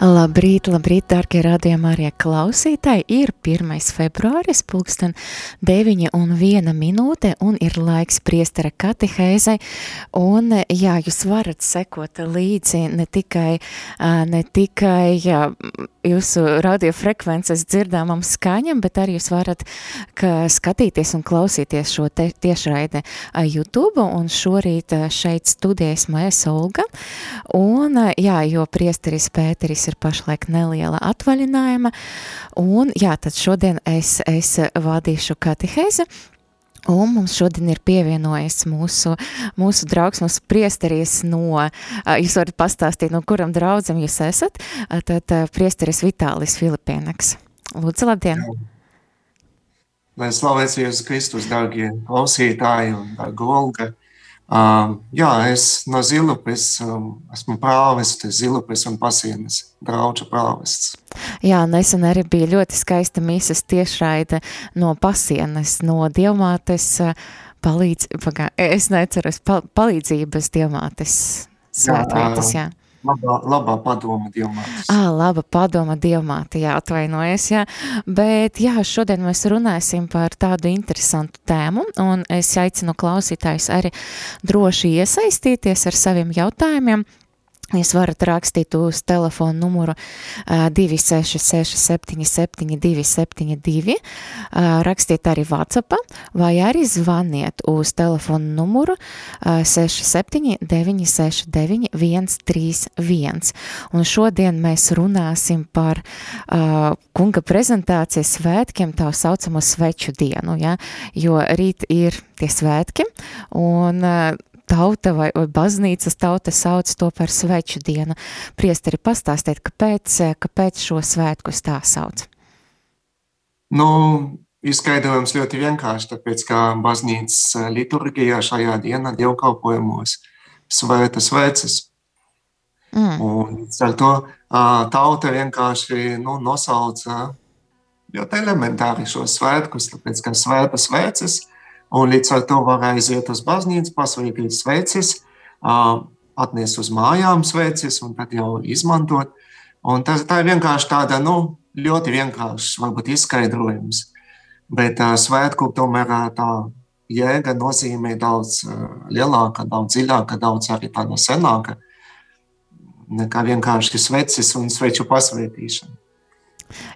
Labrīt, labrīt, darbie radījumā arī klausītāji. Ir 1. februāris, pulksten 9 un 1 minūte, un ir laiks priestara katehēzai. Un, jā, jūs varat sekot līdzi ne tikai, ne tikai jā, jūsu radiofrekvences dzirdāmam skaņam, bet arī jūs varat skatīties un klausīties šo te, tiešraide YouTube, un šorīt šeit studijas mēs Olga. Un, jā, jo priesteris Pēteris ir pašlaik neliela atvaļinājuma, un jā, tad šodien es, es vadīšu katehēzi, Un mums šodien ir pievienojies mūsu, mūsu draugs, mūsu priesteris no, jūs varat pastāstīt, no kuram draudzam jūs esat, tad priesteris Vitālis Filipienaks. Lūdzu, labdien! Lai slavēts Jēzus Kristus, dārgie klausītāji un dārga Olga. Uh, jā, es no Zilupes um, esmu prāvests, Zilupes un pasienes drauča prāvests. Jā, nesen arī bija ļoti skaista mīsas tiešraide no pasienes, no dievmātes palīdz, pagā, es neceru, palīdzības dievmātes svētvietas, jā. jā. Labā, labā padoma dievmāte. Ah, laba padoma dievmāte, jā, atvainojies, jā. Bet, jā, šodien mēs runāsim par tādu interesantu tēmu, un es aicinu klausītājus arī droši iesaistīties ar saviem jautājumiem, Jūs varat rakstīt uz telefonu numuru 266 77 272, rakstiet arī WhatsApp, vai arī zvaniet uz telefonu numuru 67 969 131. Un šodien mēs runāsim par uh, kunga prezentācijas svētkiem, tā saucamo sveču dienu, ja? jo rīt ir tie svētki, un uh, tauta vai, vai baznīcas tauta sauc to par sveču dienu. Priesteri pastāstiet, kāpēc, kāpēc šo svētkus tā sauc? Nu, izskaidrojums ļoti vienkārši, tāpēc, ka baznīcas liturgijā šajā dienā dievkalpojumos svēta sveces. Mm. Un ar to tauta vienkārši nu, nosauca ļoti elementāri šos svētkus, tāpēc, ka svēta sveces – Un līdz ar to var aiziet uz baznīcu, pasveitīt sveces, atnest uz mājām sveces un tad jau izmantot. Un tas, tā ir vienkārši tāda nu, ļoti vienkāršs, varbūt izskaidrojums. Bet svētku tomēr tā jēga nozīmē daudz lielāka, daudz dziļāka, daudz arī tāda senāka nekā vienkārši sveces un sveču pasveitīšana.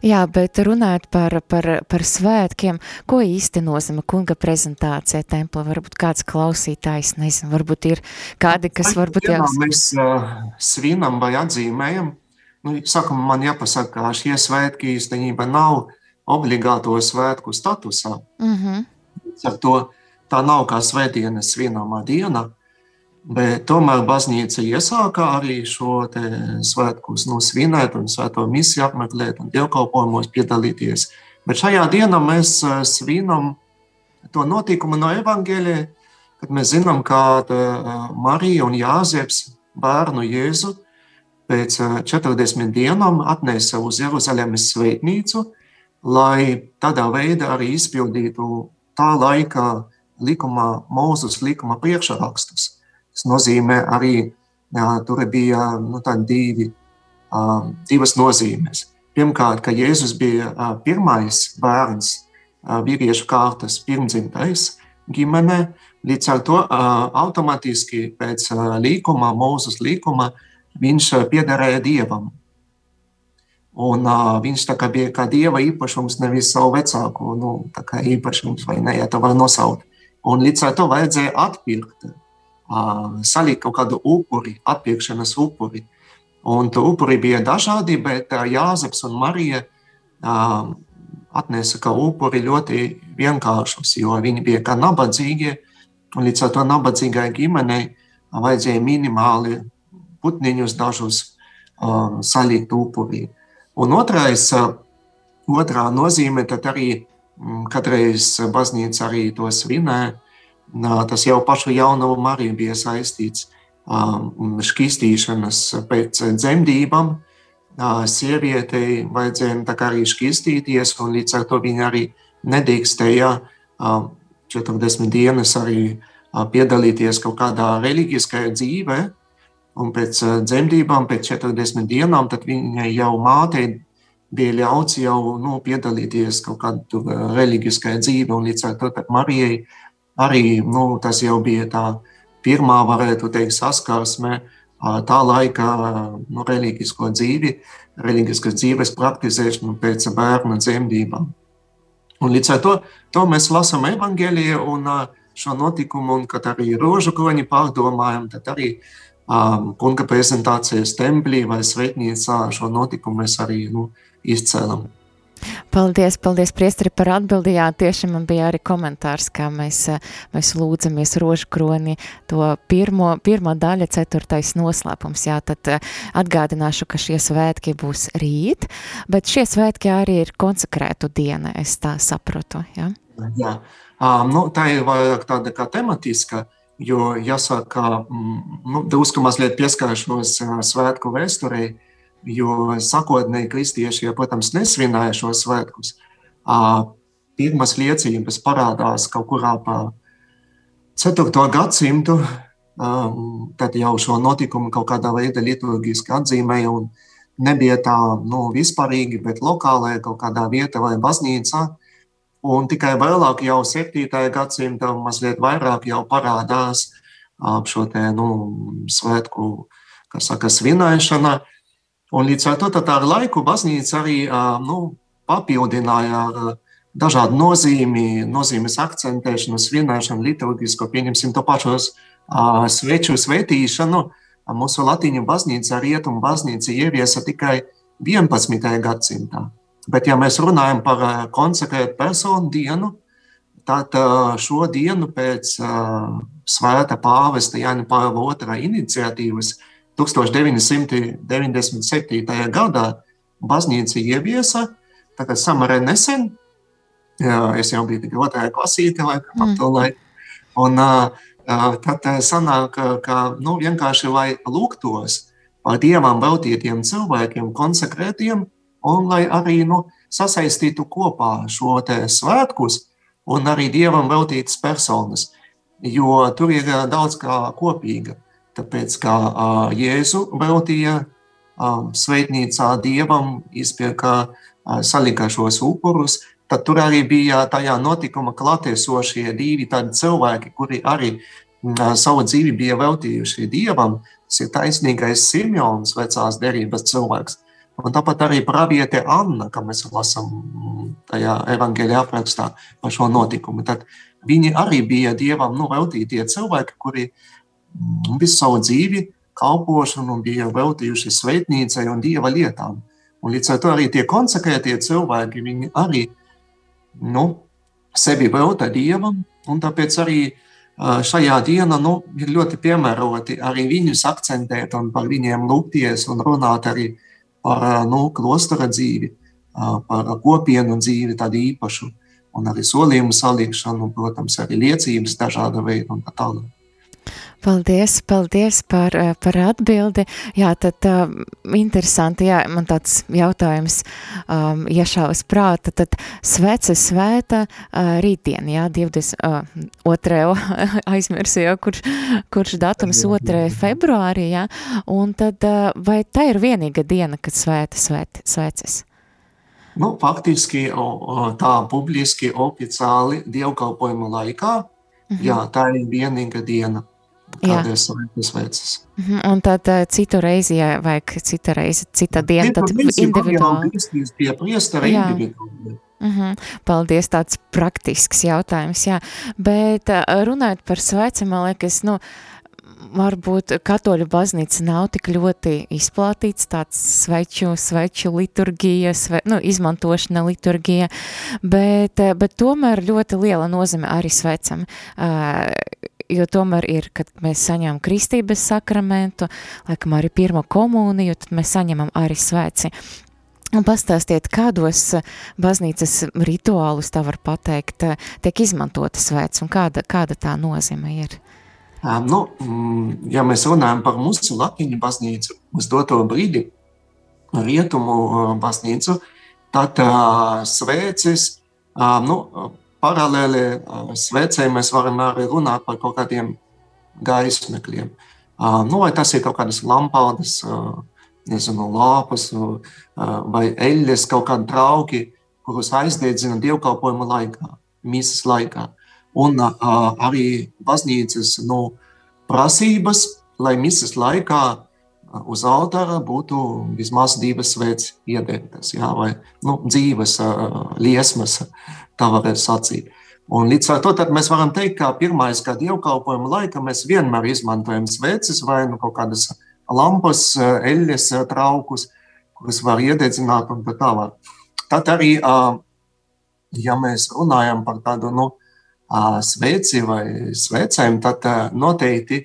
Jā, bet runājot par, par, par svētkiem, ko īsti nozīmē kunga prezentācija templa? Varbūt kāds klausītājs, nezinu, varbūt ir kādi, kas varbūt jau... Mēs uh, svinam vai atzīmējam, nu, sakam, man jāpasaka, ka šie svētki īstenībā nav obligāto svētku statusā. Mm -hmm. Ar to tā nav kā svētdienas svinamā diena, Bet tomēr baznīca iesāka arī šo svētkus nu, svinēt, un svēto misiju apmeklēt, un dievkalpojumos piedalīties. Bet šajā dienā mēs eh, svinam to notikumu no evaņģēlē, kad mēs zinām, ka eh, Marija un Jāzeps bērnu Jēzu pēc 40 eh, dienām atnesa uz Jeruzalemes svētnīcu, lai tādā veidā arī izpildītu tā laika likumā, Mūzus likuma priekšrakstus. Tas nozīmē arī, tur bija nu, divi, divas nozīmes. Pirmkārt, ka Jēzus bija pirmais bērns vīriešu kārtas pirmdzimtais ģimenē, līdz ar to automātiski pēc līkuma, mūzes līkuma, viņš piederēja Dievam. Un, uh, viņš kā bija kā dieva īpašums, nevis savu vecāku nu, īpašums, vai ne, ja tā var nosaukt. Un līdz ar to vajadzēja atpirkt salikt kaut kādu upuri, atpirkšanas upuri. Un tu upuri bija dažādi, bet Jāzeps un Marija atnesa kā upuri ļoti vienkāršus, jo viņi bija kā nabadzīgi, un līdz ar to nabadzīgai ģimenei vajadzēja minimāli putniņus dažus uh, salikt upurī. Un otrais, otrā nozīme, tad arī um, katreiz baznīca arī to svinē, uh, tas jau pašu jaunumu arī bija saistīts um, šķistīšanas pēc dzemdībām. Uh, sievietei vajadzēja arī šķistīties, un līdz ar to viņa arī nedrīkstēja uh, 40 dienas arī uh, piedalīties kaut kādā reliģiskajā dzīvē. Un pēc dzemdībām, pēc 40 dienām, tad viņai jau mātei bija ļauts jau nu, piedalīties kaut kādā reliģiskajā dzīvē, un līdz ar to Marijai arī nu, tas jau bija tā pirmā, varētu teikt, saskarsme tā laika nu, reliģisko dzīvi, reliģiskas dzīves praktizēšanu pēc bērna dzemdībām. Un līdz ar to, to mēs lasām evaņģēliju un šo notikumu, un kad arī rožu kroņi pārdomājam, tad arī um, kunga prezentācijas templī vai svētnīcā šo notikumu mēs arī nu, izcēlam. Paldies, paldies, priesteri, par atbildi. Jā, tieši man bija arī komentārs, kā mēs, mēs lūdzamies rožu kroni, to pirmo, pirmā daļa, ceturtais noslēpums. Jā, tad atgādināšu, ka šie svētki būs rīt, bet šie svētki arī ir konsekrētu diena, es tā saprotu, jā? Jā, um, nu, tā ir vairāk tāda kā tematiska, jo jāsaka, nu, drusku mazliet pieskāršos svētku vēsturei, jo sakotnēji kristieši, ja, protams, nesvinēja šos svētkus. Pirmās liecības parādās kaut kurā pa 4. gadsimtu, tad jau šo notikumu kaut kādā veidā liturgiski atzīmēja un nebija tā nu, vispārīgi, bet lokālajā kaut kādā vietā vai baznīcā. Un tikai vēlāk, jau 7. gadsimta, mazliet vairāk jau parādās šo te, nu, svētku, kas saka, svinēšana. Un līdz ar to ar laiku baznīca arī nu, papildināja ar dažādu nozīmi, nozīmes akcentēšanu, svinēšanu, liturgisko, pieņemsim to pašos sveču svētīšanu. Mūsu latīņu baznīca, rietumu baznīca ieviesa tikai 11. gadsimtā. Bet, ja mēs runājam par konsekrētu personu dienu, tad šo dienu pēc svēta pāvesta Jānis Pāvila otrā iniciatīvas 1997. gadā baznīca ieviesa, tagad samarē nesen, es jau biju tikai otrajā klasīte, laikam, mm. ap to laiku, un tad sanāk, ka nu, vienkārši lai lūgtos par dievam veltītiem cilvēkiem, konsekrētiem, un lai arī nu, sasaistītu kopā šo svētkus un arī dievam veltītas personas, jo tur ir daudz kā kopīga. Tāpēc, kā Jēzu veltīja svētnīcā dievam, izpirka salika šos upurus, tad tur arī bija tajā notikuma klātesošie divi tādi cilvēki, kuri arī savu dzīvi bija veltījuši dievam. Tas ir taisnīgais Simjons, vecās derības cilvēks. Un tāpat arī praviete Anna, kā mēs lasām tajā evanģēlijā aprakstā par šo notikumu. Tad viņi arī bija dievam nu, veltītie cilvēki, kuri uh, visu savu dzīvi kalpošanu bija veltījuši svētnīcai un dieva lietām. Un līdz ar to arī tie konsekrētie cilvēki, viņi arī nu, sevi velta dievam, un tāpēc arī šajā dienā nu, ir ļoti piemēroti arī viņus akcentēt un par viņiem lūgties un runāt arī par nu, klostora dzīvi, par kopienu dzīvi tādu īpašu, un arī solījumu salikšanu, protams, arī liecības dažāda veida un tā tālāk. Paldies, paldies par, eh, par atbildi. Jā, tad uh, interesanti, jā, man tāds jautājums um, iešāvis prāta, tad svece svēta uh, rītdien, jā, 22, uh, aizmirsu jau, kurš, kurš datums 2. februārī, jā, un tad uh, vai tā ir vienīga diena, kad svēta svēt, sveces? Nu, faktiski tā publiski, oficiāli dievkalpojuma laikā, mm -hmm. jā, tā ir vienīga diena Mm -hmm. Un tad uh, citu reizi, ja vajag cita reize, cita diena, tad individuāli. Pie priestara individuāli. Mm -hmm. Paldies, tāds praktisks jautājums, jā. Bet uh, runājot par svecam, man liekas, nu, varbūt katoļu baznīca nav tik ļoti izplatīts tāds sveču, sveču liturgija, sve, nu, izmantošana liturgija, bet, bet tomēr ļoti liela nozīme arī svecam. Uh, jo tomēr ir, kad mēs saņemam kristības sakramentu, laikam arī pirmo komuniju, tad mēs saņemam arī svēci. Un pastāstiet, kādos baznīcas rituālus tā var pateikt, tiek izmantota svēts un kāda, kāda tā nozīme ir? Nu, mm, ja mēs runājam par mūsu Latviju baznīcu uz doto brīdi, rietumu baznīcu, tad svēcis, nu, paralēli svēcēji mēs varam arī runāt par kaut kādiem gaismekļiem. Nu, vai tas ir kaut kādas lampādas, nezinu, lāpas vai eļļas, kaut kādi trauki, kurus aizdedzina dievkalpojuma laikā, misas laikā. Un arī baznīcas nu, prasības, lai misas laikā uz altāra būtu vismaz divas sveicis iedegtas, jā, vai nu, dzīves liesmas, tā varētu sacīt. Un līdz ar to mēs varam teikt, ka pirmais gada dievkalpojuma laika mēs vienmēr izmantojam sveces vai nu, kaut kādas lampas, eļļas, traukus, kurus var iededzināt un tā tālāk. Tad arī, ja mēs runājam par tādu nu, sveci vai svecēm, tad noteikti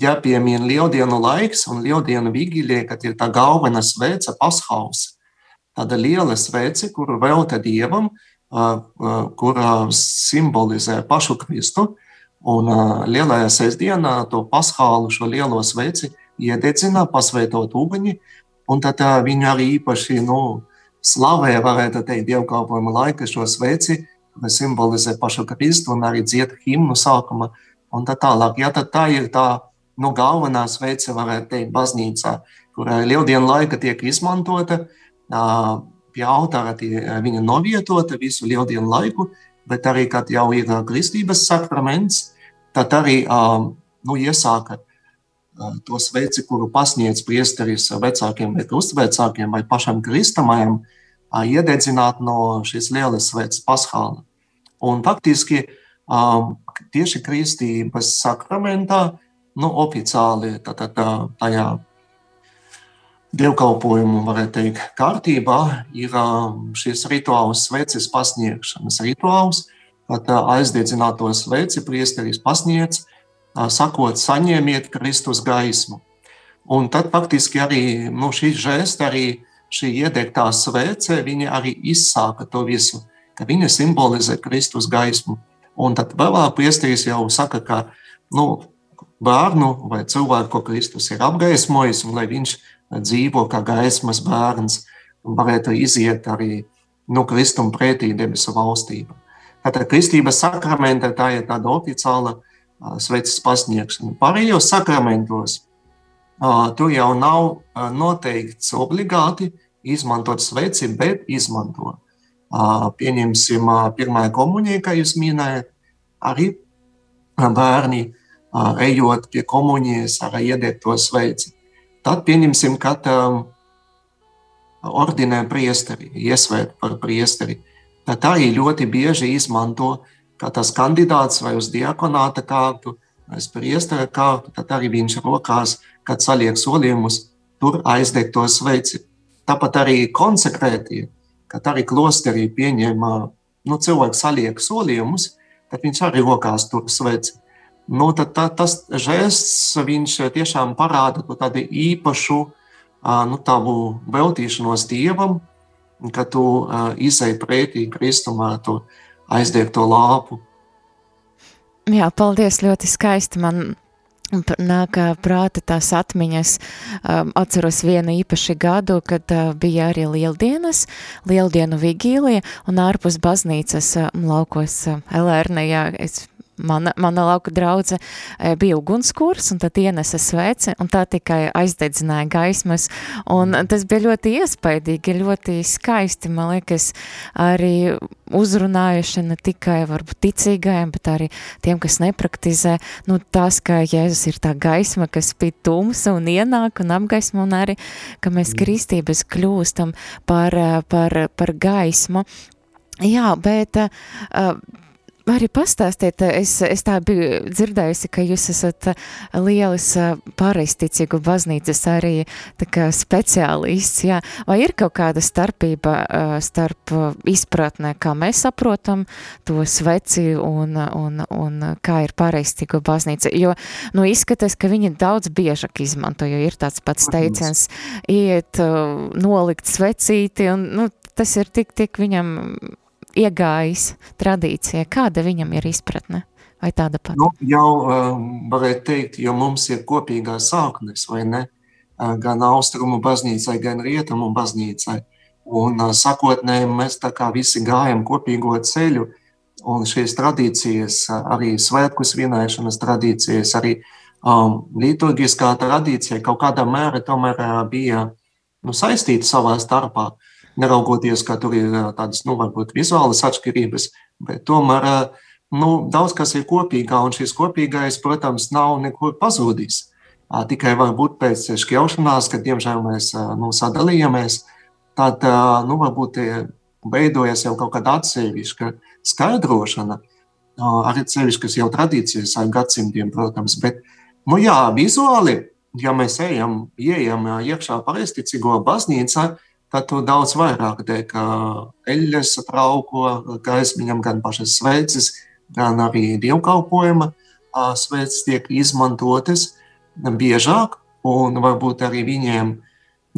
jāpiemina lieldienu laiks un lieldienu vigīlija, kad ir tā galvenā svece, pashaus. Tāda liela svece, kuru velta dievam, kura simbolizē pašu Kristu. Un lielajā sestdienā to paskālu, šo lielo sveci iededzina, pasveitot uguni, un tad viņi arī īpaši nu, slavē, varētu teikt, dievkalpojuma laika šo sveci, kas simbolizē pašu Kristu un arī dzied himnu sākuma un tā tālāk. Ja, tad tā ir tā nu, galvenā svece, varētu teikt, baznīcā, kurā lieldienu laika tiek izmantota, pie altāra tie, viņa novietota visu lieldienu laiku, bet arī, kad jau ir kristības sakraments, tad arī nu, iesāka to sveci, kuru pasniedz priesteris vecākiem vai krustvecākiem vai pašam kristamajam, iededzināt no šīs lielas sveces paschāla. Un faktiski tieši kristības sakramentā nu, oficiāli tātad, tā, tajā dievkalpojumu, varētu teikt, kārtībā ir šis rituāls, sveces pasniegšanas rituāls, kad aizdedzināto sveci priesteris pasniedz, sakot, saņemiet Kristus gaismu. Un tad faktiski arī nu, šī žēsta, arī šī iedegtā svece, viņa arī izsāka to visu, ka viņa simbolizē Kristus gaismu. Un tad vēlāk priesteris jau saka, ka nu, bērnu vai cilvēku, Kristus ir apgaismojis, un lai viņš dzīvo kā gaismas bērns un varētu iziet arī no kristuma pretī debesu valstība. Tātad kristības sakramenta tā ir tāda oficiāla sveces pasniegšana. Pārējos sakramentos tur jau nav noteikts obligāti izmantot sveci, bet izmanto. Pieņemsim pirmā komunija, kā jūs minējat, arī bērni ejot pie komunijas ar iedegto sveici. Tad pieņemsim, ka um, ordinē priesteri, iesvēt par priesteri. Tad arī ļoti bieži izmanto, ka tas kandidāts vai uz diakonāta kārtu, vai uz priestera kārtu, tad arī viņš rokās, kad saliek solījumus, tur aizdegt to sveici. Tāpat arī konsekrētie, kad arī klosterī pieņem, nu, cilvēks saliek solījumus, tad viņš arī rokās tur sveici nu, tad tā, tas žests viņš tiešām parāda to tādu īpašu nu, tavu veltīšanos Dievam, ka tu izai pretī Kristumā, tu aizdieg to lāpu. Jā, paldies, ļoti skaisti man nāk prāta tās atmiņas. Um, atceros vienu īpaši gadu, kad uh, bija arī lieldienas, lieldienu vigīlija, un ārpus baznīcas uh, laukos uh, Elērnejā, es mana, mana lauka draudze e, bija ugunskurs, un tad ienesa sveci, un tā tikai aizdedzināja gaismas, un tas bija ļoti iespaidīgi, ļoti skaisti, man liekas, arī uzrunājuši ne tikai varbūt ticīgajiem, bet arī tiem, kas nepraktizē, nu tas, ka Jēzus ir tā gaisma, kas spīd tumsa un ienāk un apgaismo, un arī, ka mēs mm. kristības kļūstam par, par, par gaismu. Jā, bet uh, Arī pastāstiet, es, es tā biju dzirdējusi, ka jūs esat lielis pareisticīgu baznīcas arī kā speciālists, jā. Vai ir kaut kāda starpība starp izpratnē, kā mēs saprotam to sveci un, un, un kā ir pareisticīgu baznīca? Jo, nu, izskatās, ka viņi daudz biežāk izmanto, jo ir tāds pats teiciens, iet, nolikt svecīti, un, nu, tas ir tik, tik viņam iegājis tradīcija? Kāda viņam ir izpratne? Vai tāda pati? Nu, jau um, varētu teikt, jo mums ir kopīgā sāknes, vai ne? Uh, gan austrumu baznīcai, gan rietumu baznīcai. Un uh, sakotnēji mēs tā kā visi gājam kopīgo ceļu, un šīs tradīcijas, arī svētku svinēšanas tradīcijas, arī um, liturgiskā tradīcija kaut kādā mērā tomēr bija nu, saistīta savā starpā. Uh, neraugoties, ka tur ir tādas, nu, varbūt vizuālas atšķirības, bet tomēr nu, daudz kas ir kopīgā, un šis kopīgais, protams, nav nekur pazudis. Tikai varbūt pēc šķelšanās, kad, diemžēl, mēs nu, sadalījāmies, tad, nu, varbūt veidojas jau kaut kāda atsevišķa skaidrošana, arī atsevišķas jau tradīcijas ar gadsimtiem, protams, bet, nu jā, vizuāli, ja mēs ejam, ieejam iekšā pareizticīgo baznīcā, tad tu daudz vairāk tiek eļļas trauko gaismiņam, gan pašas sveces, gan arī dievkalpojuma sveces tiek izmantotas biežāk, un varbūt arī viņiem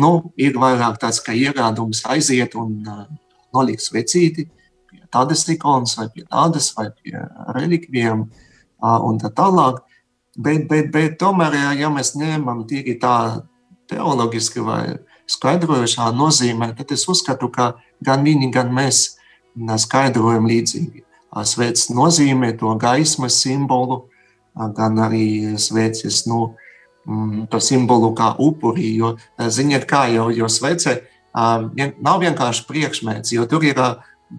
nu, ir vairāk tāds kā ierādums aiziet un nolikt svecīti pie tādas ikonas vai pie tādas vai pie relikvijām un tā tālāk. Bet, bet, bet tomēr, ja mēs ņemam tīri tā teoloģiski vai skaidrojušā nozīmē, tad es uzskatu, ka gan viņi, gan mēs skaidrojam līdzīgi. Svēts nozīmē to gaismas simbolu, gan arī sveces nu, mm, to simbolu kā upurī. Jo, ziniet, kā jau, jo svece nav vienkārši priekšmets, jo tur ir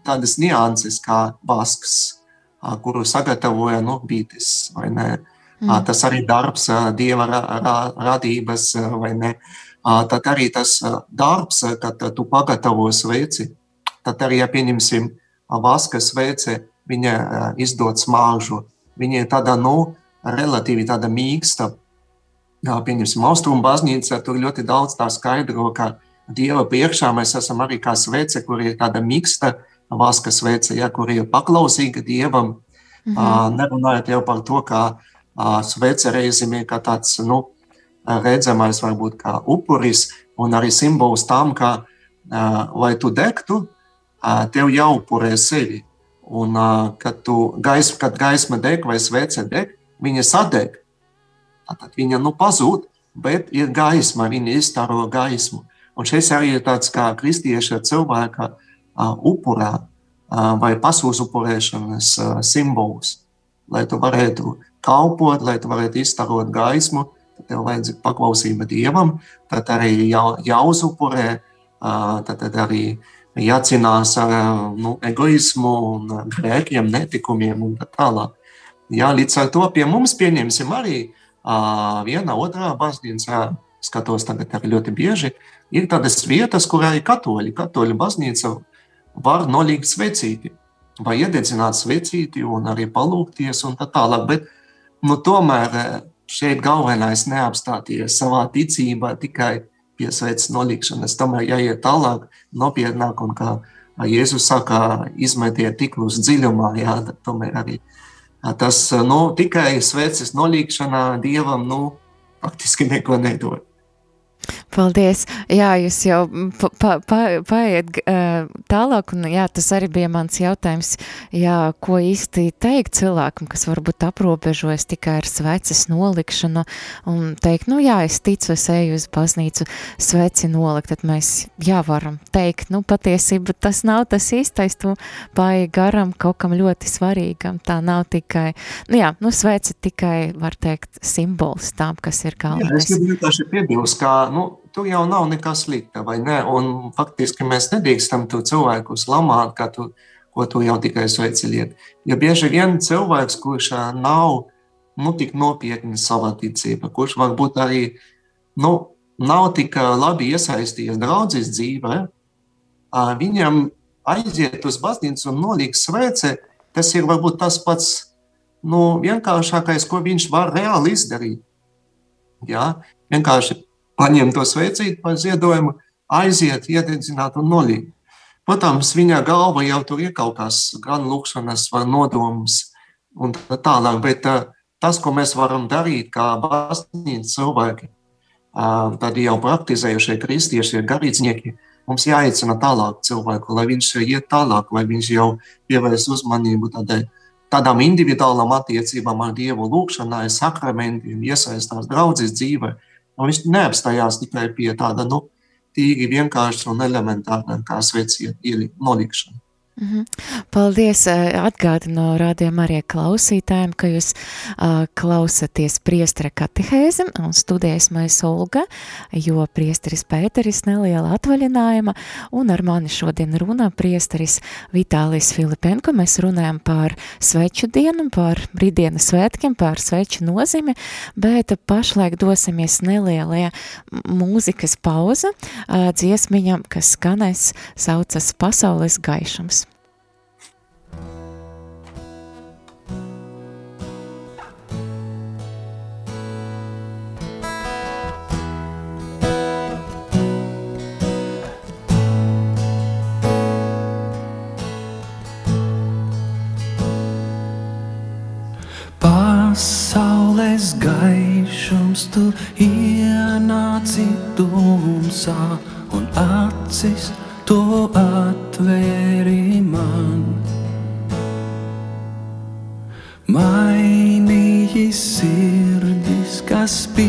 tādas nianses kā vasks, kuru sagatavoja nu, bītis. Mm. Tas arī darbs, dieva radības vai ne tad arī tas darbs, kad tu pagatavo sveci, tad arī, ja pieņemsim vaska svece, viņa izdod smāžu. Viņa ir tāda, nu, relatīvi tāda mīksta. Pieņemsim, austrumu baznīca, tur ļoti daudz tā skaidro, ka Dieva priekšā mēs esam arī kā svece, kur ir tāda mīksta vaska svece, ja, kur ir paklausīga Dievam. Mm -hmm. Nerunājot jau par to, ka svece reizēm ir kā tāds, nu, redzamais varbūt kā upuris un arī simbols tam, ka, lai tu degtu, tev jāupurē sevi. Un, kad, tu, gaisma, kad gaisma deg vai svece deg, viņa sadeg. Tad viņa nu, pazūd, bet ir gaisma, viņa izstaro gaismu. Un šis arī ir tāds kā kristieša cilvēka upurā vai pasūs upurēšanas simbols. Lai tu varētu kalpot, lai tu varētu izstarot gaismu, tad tev vajadzīga paklausība Dievam, tad arī jau, jāuzupurē, tad, arī jācīnās ar nu, egoismu un grēkiem, netikumiem un tā tālāk. Jā, līdz ar to pie mums pieņemsim arī viena otrā baznīca, skatos tagad arī ļoti bieži, ir tādas vietas, kur arī katoļi, katoļu baznīca var nolikt svecīti, vai iededzināt svecīti un arī palūkties un tā tālāk, bet nu, tomēr šeit galvenais neapstāties savā ticībā tikai pie sveitas nolikšanas. Tomēr jāiet tālāk, nopietnāk, un kā Jēzus saka, izmetiet tiklus dziļumā, jā, tomēr arī tas, nu, tikai sveitas nolikšana Dievam, nu, faktiski neko nedod. Paldies! Jā, jūs jau pa, pa, paiet tālāk, un jā, tas arī bija mans jautājums, jā, ko īsti teikt cilvēkam, kas varbūt aprobežojas tikai ar sveces nolikšanu, un teikt, nu jā, es ticu, es eju uz baznīcu sveci nolikt, tad mēs, jā, varam teikt, nu patiesība tas nav tas īstais, tu paiet garam kaut kam ļoti svarīgam, tā nav tikai, nu jā, nu svece tikai, var teikt, simbols tām, kas ir galvenais. Jā, es gribu vienkārši piebilst, ka, nu, tur jau nav nekas slikta, vai ne? Un faktiski mēs nedrīkstam tu cilvēkus lamāt, ka tu, ko tu jau tikai sveici liet. Jo bieži vien cilvēks, kurš nav nu, tik nopietni savā ticībā, kurš varbūt arī nu, nav tik labi iesaistījies draudzes dzīvē, viņam aiziet uz baznīcu un nolikt svece, tas ir varbūt tas pats nu, vienkāršākais, ko viņš var reāli izdarīt. Ja? Vienkārši paņemt to sveicīti par ziedojumu, aiziet, iededzināt un nolīt. Protams, viņa galva jau tur ir kaut kas, gan lūkšanas, vai nodoms un tā tālāk, bet uh, tas, ko mēs varam darīt kā baznīcas cilvēki, uh, tad jau praktizējušie kristieši, garīdznieki, mums jāicina tālāk cilvēku, lai viņš iet tālāk, lai viņš jau pievērs uzmanību tādai, tādām individuālām attiecībām ar Dievu, lūkšanai, sakramentiem, iesaistās draudzes dzīvē. Un viņš neapstājās tikai pie tāda, nu, tīri vienkārša un elementāra kā svecienu nolikšana. Mm -hmm. Paldies! Atgādinu rādījumam arī klausītājiem, ka jūs uh, klausaties priestera katehēzi un studējas mēs Olga, jo priesteris Pēteris neliela atvaļinājuma un ar mani šodien runā priesteris Vitālijs Filipenko. Mēs runājam par sveču dienu, par brīdienas svētkiem, par sveču nozīmi, bet pašlaik dosimies nelielajā mūzikas pauza uh, dziesmiņam, kas skanēs saucas Pasaules gaišums. Pasaules gaišums tu ienāci tumsā un acis to atvēri man. Mainīji sirdis, kas pielūdz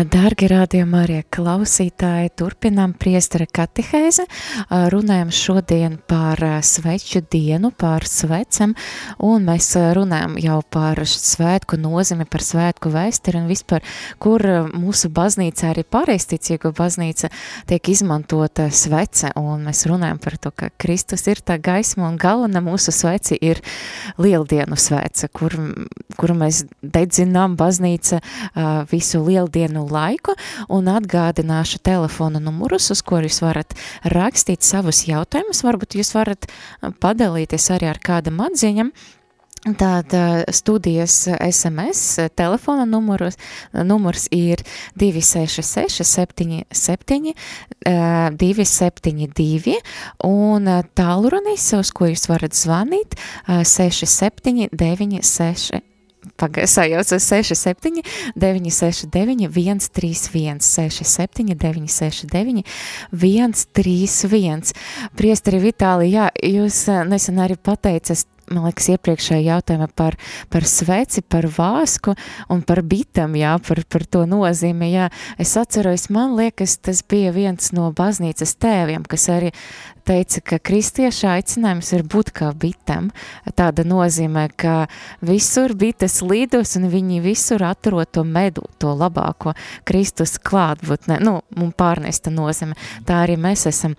Dārgi rādījumā arī klausītāji, turpinām priestara katehēzi, runājam šodien par sveču dienu, par svecem, un mēs runājam jau par svētku nozīmi, par svētku vēsturi un vispār, kur mūsu baznīca, arī pareisticīgo baznīca, tiek izmantota svece, un mēs runājam par to, ka Kristus ir tā gaisma, un galvenā mūsu sveci ir lieldienu svece, kur, kuru mēs dedzinām baznīca visu lieldienu laiku, un atgādināšu telefona numurus, uz kur jūs varat rakstīt savus jautājumus, varbūt jūs varat padalīties arī ar kādam atziņam, Tāda studijas SMS telefona numurus, numurs ir 266 77 272 un tālrunis, uz ko jūs varat zvanīt 67 96 Sajauca 67, 969, 131, 67, 969, 131. Priesteri Vitāli, jā, jūs eh, nesen arī pateicat, man liekas, iepriekšējā jautājumā par, par sveci, par vāsku un par bitam, jā, par, par to nozīmi, jā. Es atceros, man liekas, tas bija viens no baznīcas tēviem, kas arī teica, ka kristieša aicinājums ir būt kā bitam. Tāda nozīmē, ka visur bites līdos un viņi visur atrod to medu, to labāko Kristus klātbūtne, nu, un pārnesta nozīme. Tā arī mēs esam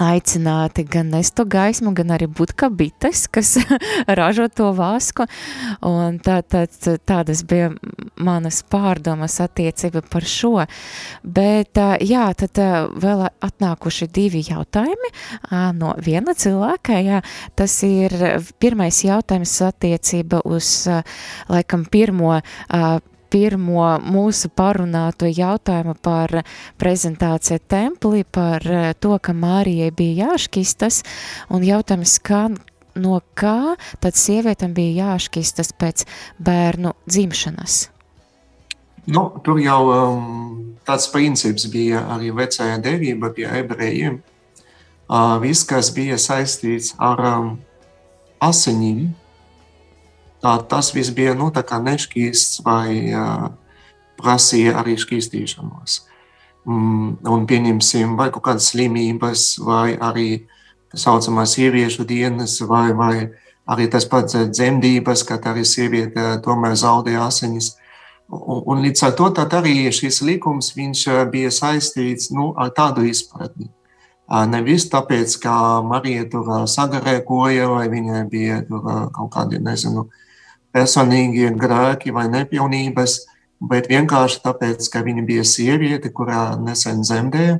aicināti gan nest to gaismu, gan arī būt kā bites, kas ražo to vasku, un tā, tā, tādas bija manas pārdomas attiecība par šo, bet jā, tad vēl atnākuši divi jautājumi no viena cilvēka, jā, tas ir pirmais jautājums attiecība uz, laikam, pirmo pirmo mūsu parunāto jautājumu par prezentāciju templī, par eh, to, ka Mārijai bija jāškistas, un jautājums, kā, no kā tad sievietēm bija jāškistas pēc bērnu dzimšanas? Nu, tur jau um, tāds princips bija arī vecajā derība pie ebrejiem. Uh, viss, kas bija saistīts ar um, asiņiem, Tā, tas viss bija nu, nešķīsts vai uh, prasīja arī šķīstīšanos. Mm, un pieņemsim, vai kaut kādas slimības, vai arī tā saucamā sieviešu dienas, vai, vai arī tas pats dzemdības, kad arī sieviete tomēr zaudē asinis. Un, un līdz ar to arī šis likums bija saistīts nu, ar tādu izpratni. Nevis tāpēc, ka Marija tur sagarēkoja, vai viņai bija kaut kādi, nezinu, uh, personīgie grēki vai nepilnības, bet vienkārši tāpēc, ka viņa bija sieviete, kurā nesen zemdēja,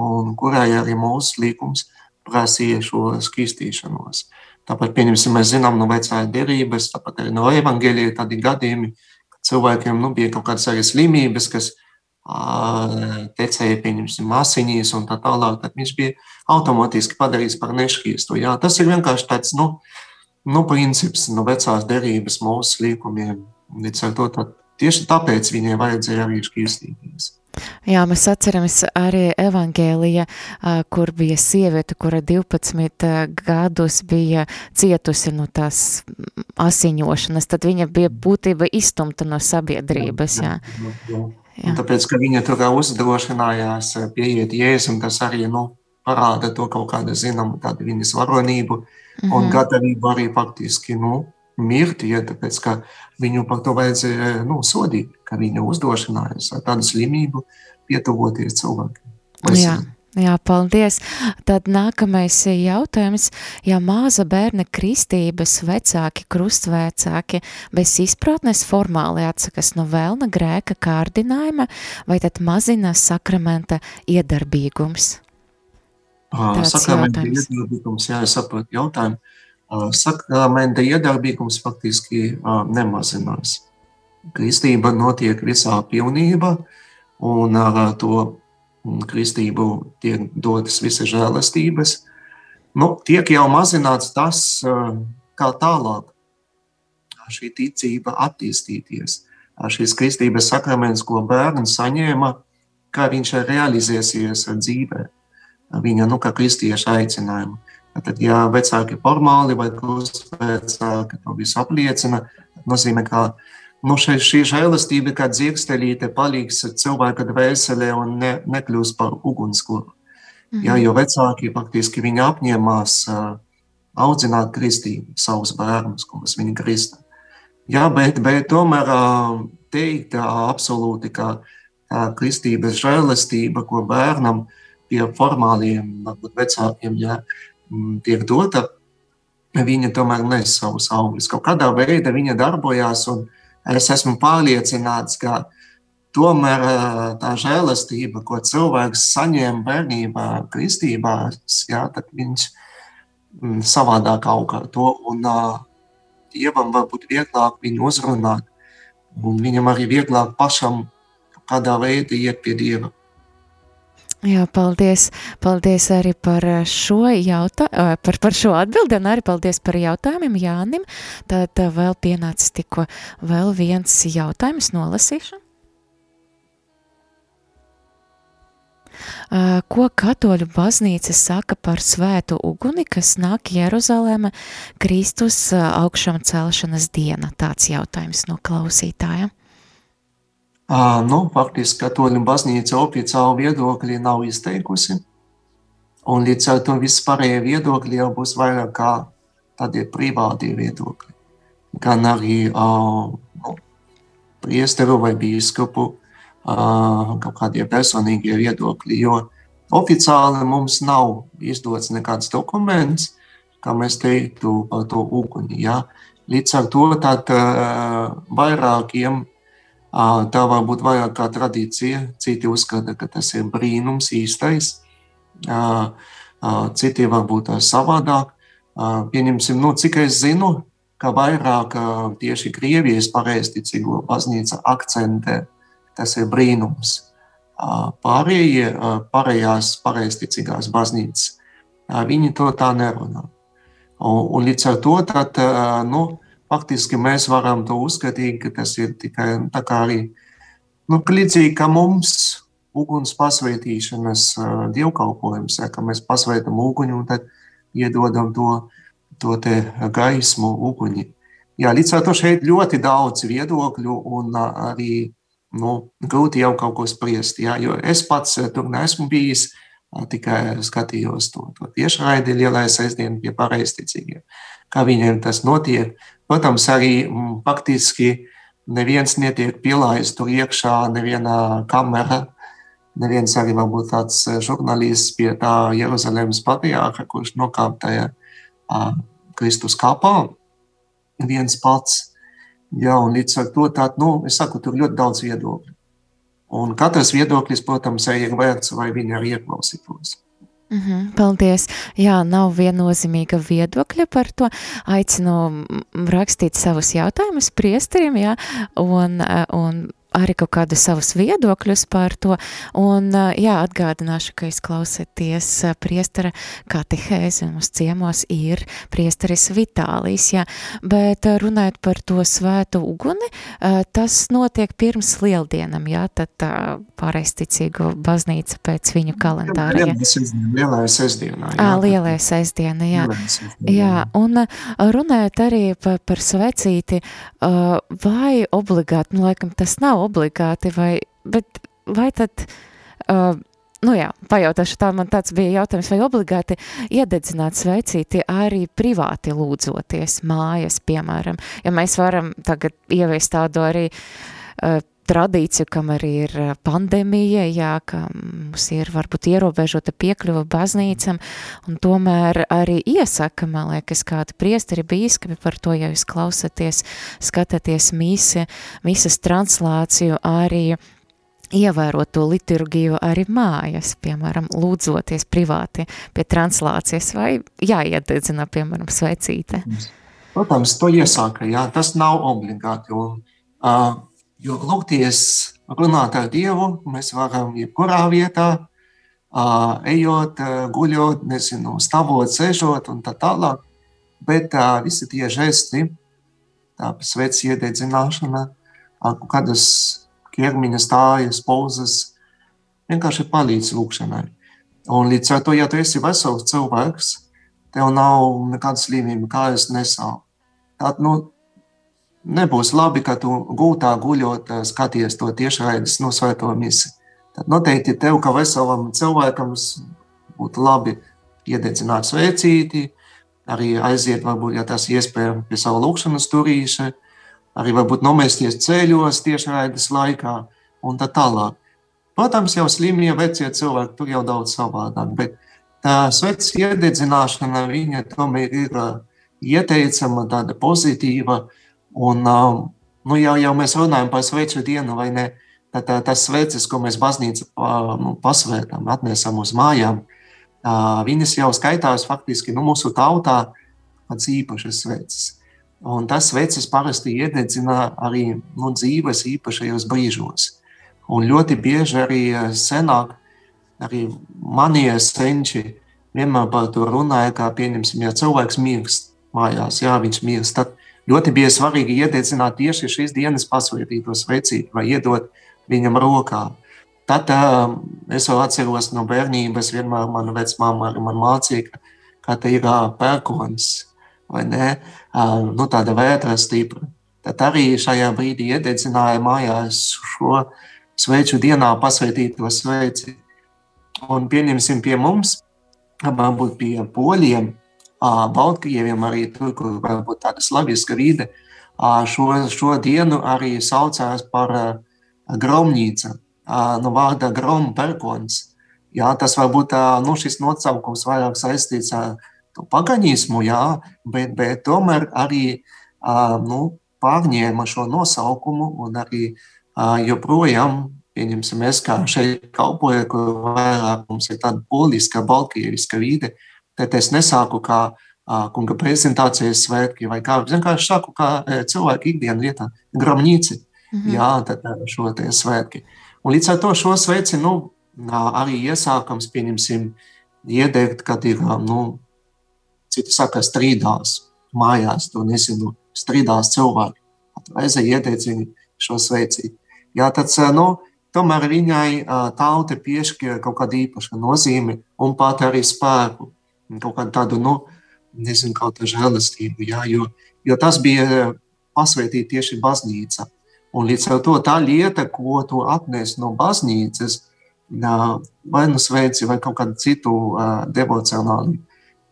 un kurai arī mūsu līkums prasīja šo skistīšanos. Tāpat, pieņemsim, mēs zinām no vecā derības, tāpat arī no evaņģēlija tādi gadījumi, ka cilvēkiem nu, bija kaut kādas arī slimības, kas tecēja, pieņemsim, asiņīs un tā tālāk, tad viņš bija automātiski padarīts par nešķīstu. Jā, tas ir vienkārši tāds, nu, uh, nu, princips no vecās derības mūsu līkumiem. Līdz ar to tā, tieši tāpēc viņai vajadzēja arī šķīrstīties. Jā, mēs atceramies arī evangēlija, kur bija sieviete, kura 12 gadus bija cietusi no tās asiņošanas, tad viņa bija būtība izstumta no sabiedrības, jā. jā, jā. jā. Tāpēc, ka viņa tur uzdrošinājās pieiet Jēzum, tas arī, nu, parāda to kaut kādu zināmu tādu viņas varonību, uh, Mhm. Un gatavību arī faktiski nu, mirt, ja tāpēc, ka viņu par to vajadzēja nu, sodīt, ka viņa uzdrošinājās ar tādu slimību pietuvoties cilvēkiem. Jā. Jā, paldies. Tad nākamais jautājums. Ja māza bērna kristības vecāki, krustvecāki bez izpratnes formāli atsakas no vēlna grēka kārdinājuma, vai tad mazina sakramenta iedarbīgums? Sakramenta iedarbīgums, jā, es saprotu jautājumu. sakramenta iedarbīgums faktiski nemazinās. Kristība notiek visā pilnībā, un ar to kristību tiek dotas visas žēlastības. Nu, tiek jau mazināts tas, kā tālāk šī ticība attīstīties. Šīs kristības sakraments, ko bērns saņēma, kā viņš realizēsies dzīvē. Viņa nu, kristieša aicinājumu. Tad, ja vecāki formāli vai krustvecāki to visu apliecina, nozīmē, ka nu, šī, šī žēlastība, kā dzīvstelīte, paliks cilvēka dvēselē un ne, nekļūs par ugunskura. Mhm. Ja, jo vecāki faktiski viņi apņēmās audzināt kristību, savus bērnus, kurus viņi kristā. Jā, bet, bet tomēr teikt absolūti, ka tā kristības žēlastība, ko bērnam pie formāliem, varbūt vecākiem, jā, Mm, tiek dota, viņa tomēr nes savus augļus. Kaut kādā veidā viņa darbojās, un es esmu pārliecināts, ka tomēr tā žēlastība, ko cilvēks saņem bērnībā, kristībā, jā, tad viņš mm, savādāk aug ar to, un Dievam varbūt vieglāk viņu uzrunāt, un viņam arī vieglāk pašam kādā veidā iet pie Dieva. Jā, paldies, paldies arī par šo, jautā, par, par šo atbildi un arī paldies par jautājumiem Jānim. Tad vēl pienācis tikko vēl viens jautājums nolasīšu. Ko katoļu baznīca saka par svētu uguni, kas nāk Jeruzalēma Kristus augšām celšanas diena? Tāds jautājums no klausītāja. Nu, faktiski katoļu baznīca oficiāli viedokļi nav izteikusi. Un līdz ar to vispārējie viedokļi jau būs vairāk kā tādi privāti viedokļi. Gan arī nu, priesteru vai bīskapu kaut kādie personīgie viedokļi, jo oficiāli mums nav izdots nekāds dokuments, kā mēs teiktu par to uguni. Ja? Līdz ar to tad vairākiem Tā var būt vairāk kā tradīcija. Citi uzskata, ka tas ir brīnums īstais. Citi varbūt savādāk. Pieņemsim, nu, cik es zinu, ka vairāk tieši Krievijas pareizticīgo baznīca akcentē, tas ir brīnums. Pārējie, pārējās pareizticīgās baznīcas, viņi to tā nerunā. Un, un līdz ar to tad, nu, faktiski mēs varam to uzskatīt, ka tas ir tikai tā kā arī nu, līdzīgi kā mums uguns pasveitīšanas uh, dievkalpojums, ja, ka mēs pasveitam uguņu un tad iedodam to, to gaismu uguņi. Jā, līdz ar to šeit ļoti daudz viedokļu un uh, arī nu, grūti jau kaut ko spriest, jā, jo es pats tur neesmu bijis, tikai skatījos to, to tiešraidi lielais sestdien pie pareisticīgiem, kā viņiem tas notiek, Protams, arī mm, faktiski neviens netiek pielaists tur iekšā, neviena kamera. Neviens arī varbūt tāds eh, žurnālists pie tā Jeruzalemes patriārha, kurš nokāpa tajā Kristus kapā, viens pats. Jā, un līdz ar to tādu, nu, es saku, tur ļoti daudz viedokļu. Un katrs viedoklis, protams, ir vērts, vai viņi arī ieklausītos. Mm -hmm, paldies. Jā, nav viennozīmīga viedokļa par to. Aicinu rakstīt savus jautājumus priesteriem, jā, un, un arī kaut kādus savus viedokļus par to. Un, jā, atgādināšu, ka jūs klausieties priestara katehēzi un uz ciemos ir priesteris Vitālijs, jā. Bet runājot par to svētu uguni, tas notiek pirms lieldienam, jā, tad tā pareisticīgo baznīca pēc viņu kalendāra. Jā, lielajā sestdienā. Jā, lielajā sestdienā, jā. Jā, un runājot arī par, par svecīti, vai obligāti, nu, laikam tas nav nav obligāti, vai, bet vai tad, uh, nu jā, pajautāšu tā, man tāds bija jautājums, vai obligāti iededzināt sveicīti arī privāti lūdzoties mājas, piemēram, ja mēs varam tagad ieviest tādu arī uh, tradīciju, kam arī ir uh, pandēmija, jā, ka mums ir varbūt ierobežota piekļuva baznīcam, un tomēr arī iesaka, man liekas, kādi priesteri bīskapi par to, ja jūs klausaties, skatāties misi, misas translāciju, arī ievērot to liturgiju arī mājas, piemēram, lūdzoties privāti pie translācijas vai jāiededzina, piemēram, svecīte? Protams, to iesāka, jā, tas nav obligāti. Un, uh, jo lūgties, runāt ar Dievu, mēs varam jebkurā vietā, ejot, guļot, nezinu, stāvot, sēžot un tā tālāk. Bet visi tie žesti, tā svets iededzināšana, kādas ķermeņa stājas, pozas, vienkārši palīdz lūkšanai. Un līdz ar to, ja tu esi vesels cilvēks, tev nav nekāda slimība, kā es nesālu. Tad, nu, nebūs labi, ka tu gultā guļot, skaties to tiešraides no svēto misi. Tad noteikti tev, kā veselam cilvēkam, būtu labi iededzināt sveicīti, arī aiziet, varbūt, ja tas iespējams, pie savu lūkšanas turīša, arī varbūt nomesties ceļos tiešraides laikā un tā tālāk. Protams, jau slimie vecie cilvēki tur jau daudz savādāk, bet tā sveces iededzināšana viņa tomēr ir ieteicama, tāda pozitīva, un nu, jau, jau mēs runājam par sveču dienu, vai ne, tad tā, tas sveces, ko mēs baznīca nu, pasvētām, atnesam uz mājām, viņas jau skaitās faktiski nu, mūsu tautā pats īpašas sveces. Un tas vecis parasti iededzina arī nu, dzīves īpašajos brīžos. Un ļoti bieži arī eh, senāk, arī manie senči vienmēr par to runāja, kā pieņemsim, ja cilvēks mirst mājās, jā, viņš mirst, tad ļoti bija svarīgi iededzināt tieši šīs dienas pasvētīto svecīti vai iedot viņam rokā. Tad uh, es vēl atceros no bērnības, vienmēr mana vecmāma man mācīja, ka, ka te ir uh, pērkons, vai ne, nu, tāda vētra stipra. Tad arī šajā brīdī iededzināja mājās šo sveču dienā pasveitīto sveci. Un pieņemsim pie mums, varbūt pie poļiem, Baltkrieviem arī tur, kur varbūt tāda slaviska vide, šo, šo dienu arī saucās par gromnīca, no vārda grom perkons. Jā, tas varbūt nu, šis nosaukums vairāk saistīts ar paganismu, jā, bet, bet tomēr arī nu, pārņēma šo nosaukumu un arī joprojām, pieņemsim, es kā šeit kalpoju, kur vairāk mums ir tāda poliska, balkieviska vide, tad es nesāku kā kunga prezentācijas svētki vai kā, vienkārši saku kā cilvēku ikdienu vietā, gramnīci, mm -hmm. jā, tad šo te svētki. Un līdz ar to šo sveci, nu, arī iesākams, pieņemsim, iedegt, kad ir, nu, Citi saka, strīdās mājās, to nezinu, strīdās cilvēki. Reizē ieteicīgi šo sveicību. Jā, tad, nu, tomēr viņai tauta piešķīra kaut kādu īpašu nozīmi un pat arī spēku, kaut kādu tādu, nu, nezinu, kaut kādu žēlastību, jā, jo, jo tas bija pasvētīt tieši baznīca. Un līdz ar to tā lieta, ko tu atnes no baznīcas, vai nu sveici, vai kaut kādu citu uh, devocionālu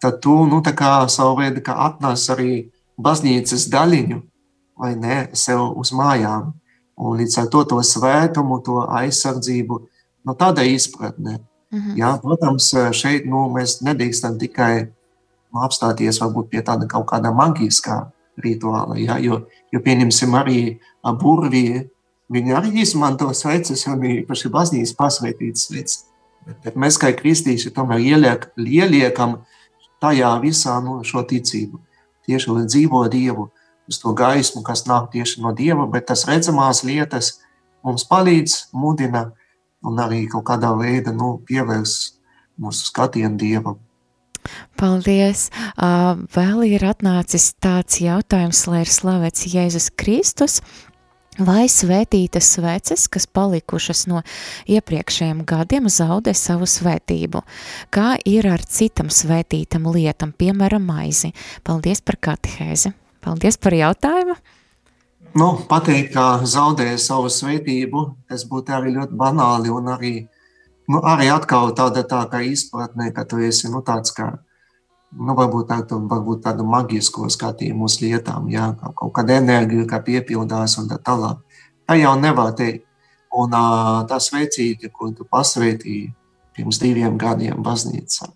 tad tu nu, savu veidu atnāc arī baznīcas daļiņu vai ne, sev uz mājām. Un līdz ar to, to svētumu, to aizsardzību, no tāda izpratne. -hmm. ja, protams, šeit nu, mēs nedrīkstam tikai nu, apstāties varbūt pie tāda kaut kāda magiskā rituāla, ja, jo, jo pieņemsim arī burvī, viņi arī izmanto sveces, un īpaši baznīcas pasvētītas sveces. Bet, bet mēs kā kristīši tomēr ieliek, ieliekam tajā visā no šo ticību. Tieši lai dzīvo Dievu, uz to gaismu, kas nāk tieši no Dieva, bet tas redzamās lietas mums palīdz, mudina un arī kaut kādā veidā nu, pievērs mūsu skatienu Dievam. Paldies! Vēl ir atnācis tāds jautājums, lai ir slavēts Jēzus Kristus vai svētītas sveces, kas palikušas no iepriekšējiem gadiem, zaudē savu svētību. Kā ir ar citam svētītam lietam, piemēram, maizi? Paldies par katehēzi. Paldies par jautājumu. Nu, pateikt, ka zaudēja savu svētību, tas būtu arī ļoti banāli un arī, nu, arī atkal tāda tā kā izpratne, ka tu esi, nu, tāds kā nu, varbūt, tādu, varbūt tādu maģisko skatījumu uz lietām, jā, kaut kāda enerģija, kā piepildās un tā tālāk. Tā jau nevar teikt. Un tā sveicīga, ko tu pasveitīji pirms diviem gadiem baznīcā,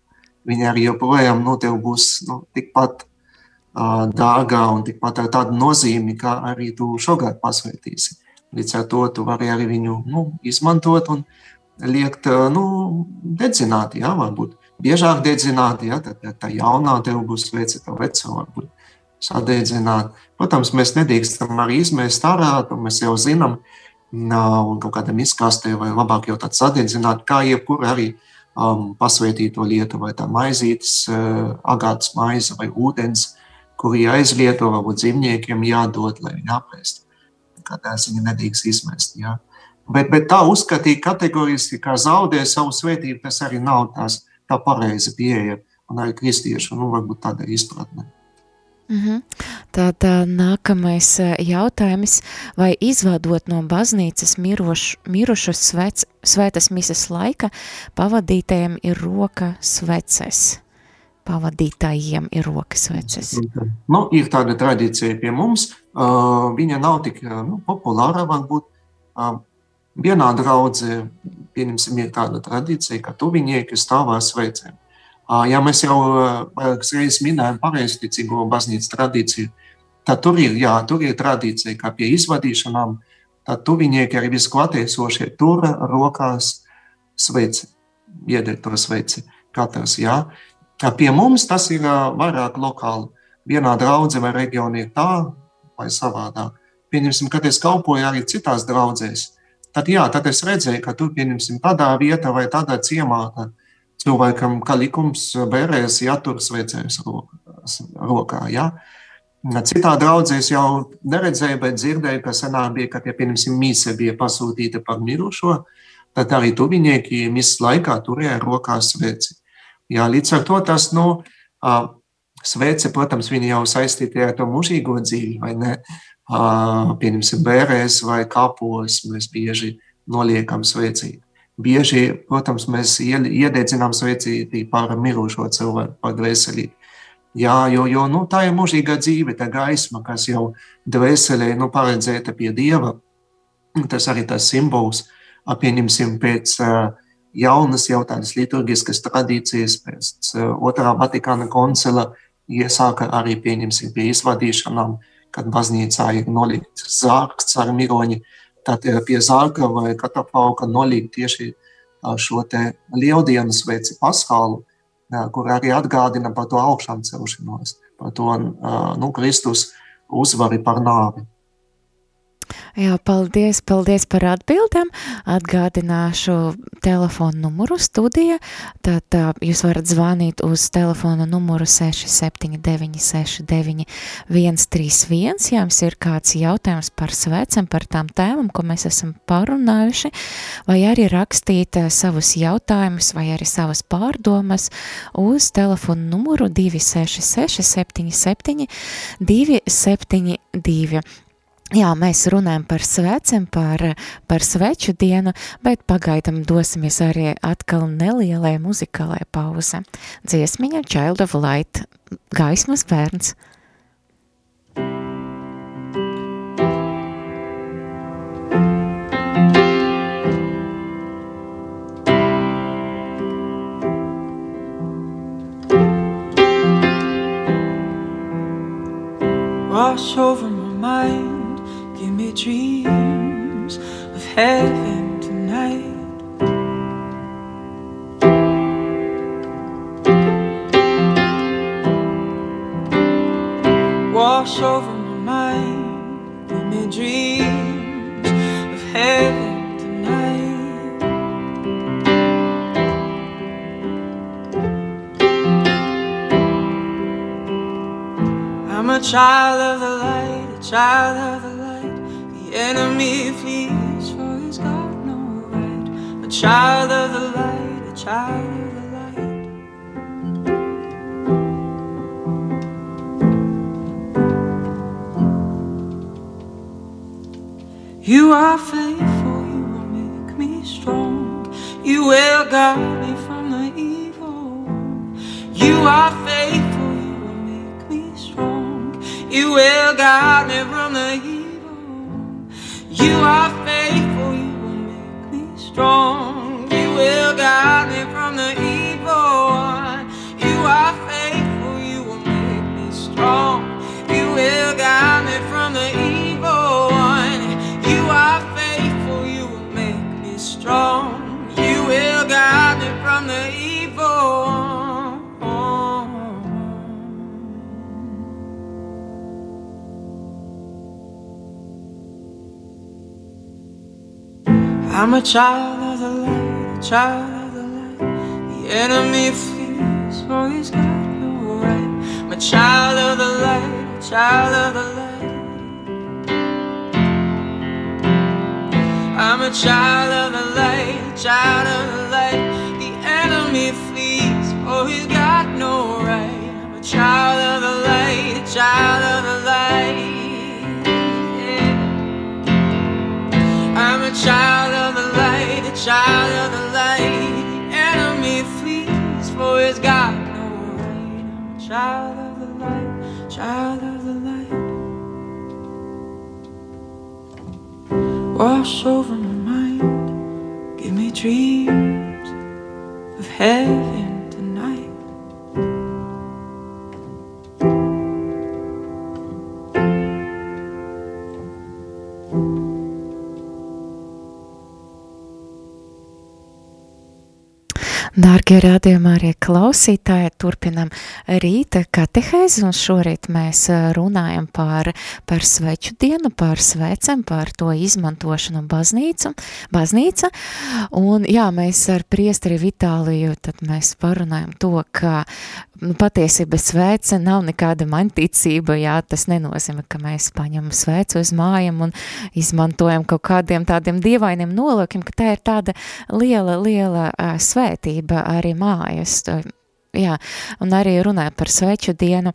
viņa arī joprojām nu, tev būs nu, tikpat dārgā un tikpat ar tādu nozīmi, kā arī tu šogad pasveitīsi. Līdz ar to tu vari arī viņu nu, izmantot un liekt nu, dedzināt, jā, varbūt biežāk dedzināt, jā, tad tā jaunā tev būs svece, tā vecā varbūt sadedzināt. Protams, mēs nedrīkstam arī izmēst ārā, to mēs jau zinām, un kaut kādam izkastē vai labāk jau tad sadedzināt, kā jebkur arī um, pasvētīto lietu, vai tā maizītes, uh, agātas maize vai ūdens, kuri aizlieto, varbūt dzīvniekiem jādod, lai viņi apēst. Kādā ziņā nedrīkst izmest, jā. Bet, bet tā uzskatīt kategoriski, kā zaudē savu svētību, tas arī nav tās, tā pareiza pieeja, un arī kristiešu, nu, varbūt tāda izpratne. Mm -hmm. Tad nākamais jautājums, vai izvadot no baznīcas miroš, mirušus svec, svētas mises laika, pavadītajiem ir roka sveces? Pavadītājiem ir rokas sveces. Nu, ir tāda tradīcija pie mums, viņa nav tik nu, populāra varbūt. Vienā draudzē, pieņemsim, ir tāda tradīcija, ka tuvinieki stāvā sveicēm. Ja mēs jau vairākas reizes minējam pareizticīgo baznīcas tradīciju, tad tur ir, jā, tur ir tradīcija, ka pie izvadīšanām tad tuvinieki arī visklātiesošie tur rokās sveici, iedēļ to sveici katrs, jā. Kā pie mums tas ir vairāk lokāli. Vienā draudzē vai reģionā ir tā vai savādāk. Pieņemsim, kad es kalpoju arī citās draudzēs, tad jā, tad es redzēju, ka tur, pieņemsim, tādā vietā vai tādā ciemā, tad cilvēkam, kā likums bērēs jātur sveicējums rokā. Ja? Citā draudzē es jau neredzēju, bet dzirdēju, ka senā bija, ka, ja, piemēram, mīsa bija pasūtīta par mirušo, tad arī tuvinieki misas laikā turēja rokā sveci. Jā, līdz ar to tas, nu, svece, protams, viņi jau saistīti ar to mūžīgo dzīvi, vai ne? Pieņemsim, bērēs vai kapos mēs bieži noliekam svecīt. Bieži, protams, mēs iededzinām sveicīti par mirušo cilvēku, par dvēseli. Jā, jo, jo nu, tā ir mūžīgā dzīve, tā gaisma, kas jau dvēselē nu, paredzēta pie Dieva. Tas arī tas simbols, pieņemsim pēc jaunas jau tādas liturgiskas tradīcijas, pēc otrā Vatikāna koncila iesāka arī, pieņemsim, pie izvadīšanām, kad baznīcā ir nolikts zārks ar miroņu, tad pie zārka vai katapauka nolikt tieši šo te lieldienu sveci paskālu, kur arī atgādina par to augšām celšanos, par to nu, Kristus uzvari par nāvi. Jā, paldies, paldies par atbildēm. Atgādināšu telefonu numuru studija. Tad jūs varat zvanīt uz telefona numuru 67969 131, ja jums ir kāds jautājums par svecam, par tām tēmām, ko mēs esam parunājuši, vai arī rakstīt savus jautājumus vai arī savas pārdomas uz telefonu numuru 266 77 272. Jā, mēs runājam par svecem, par, par sveču dienu, bet pagaidam dosimies arī atkal nelielai muzikālai pauze. Dziesmiņa Child of Light, gaismas bērns. Wash over my mind Dreams of heaven tonight. Wash over my mind. Me dreams of heaven tonight. I'm a child of the light, a child of the enemy flees, for he's got no right. A child of the light, a child of the light. You are faithful, you will make me strong. You will guide me from the evil. You are faithful, you will make me strong. You will guide me from the evil. You are faithful, you will make me strong. You will guide me from the evil one. You are faithful, you will make me strong. You will guide me from the evil one. You are faithful, you will make me strong. I'm a child of the light, a child of the light. The enemy flees, for he's got no right. I'm a child of the light, a child of the light. I'm a child of the light, a child of the light. The enemy flees, for he's got no right. I'm a child of the light, a child of the light. I'm a child child of the light. Enemy flees, for he's got no right. I'm a child of the light, child of the light. Wash over my mind, give me dreams of heaven Dārgie rādījumā arī klausītāji, turpinam rīta katehēzi, un šorīt mēs runājam par, par sveču dienu, par svecem, par to izmantošanu baznīcu, baznīca, un jā, mēs ar priesteri Vitāliju, tad mēs parunājam to, ka nu, patiesība svece nav nekāda manticība, jā, tas nenozīmē, ka mēs paņemam sveci uz mājām un izmantojam kaut kādiem tādiem dievainiem nolūkiem, ka tā ir tāda liela, liela uh, svētība kārtība arī mājas. Jā, un arī runājot par sveču dienu,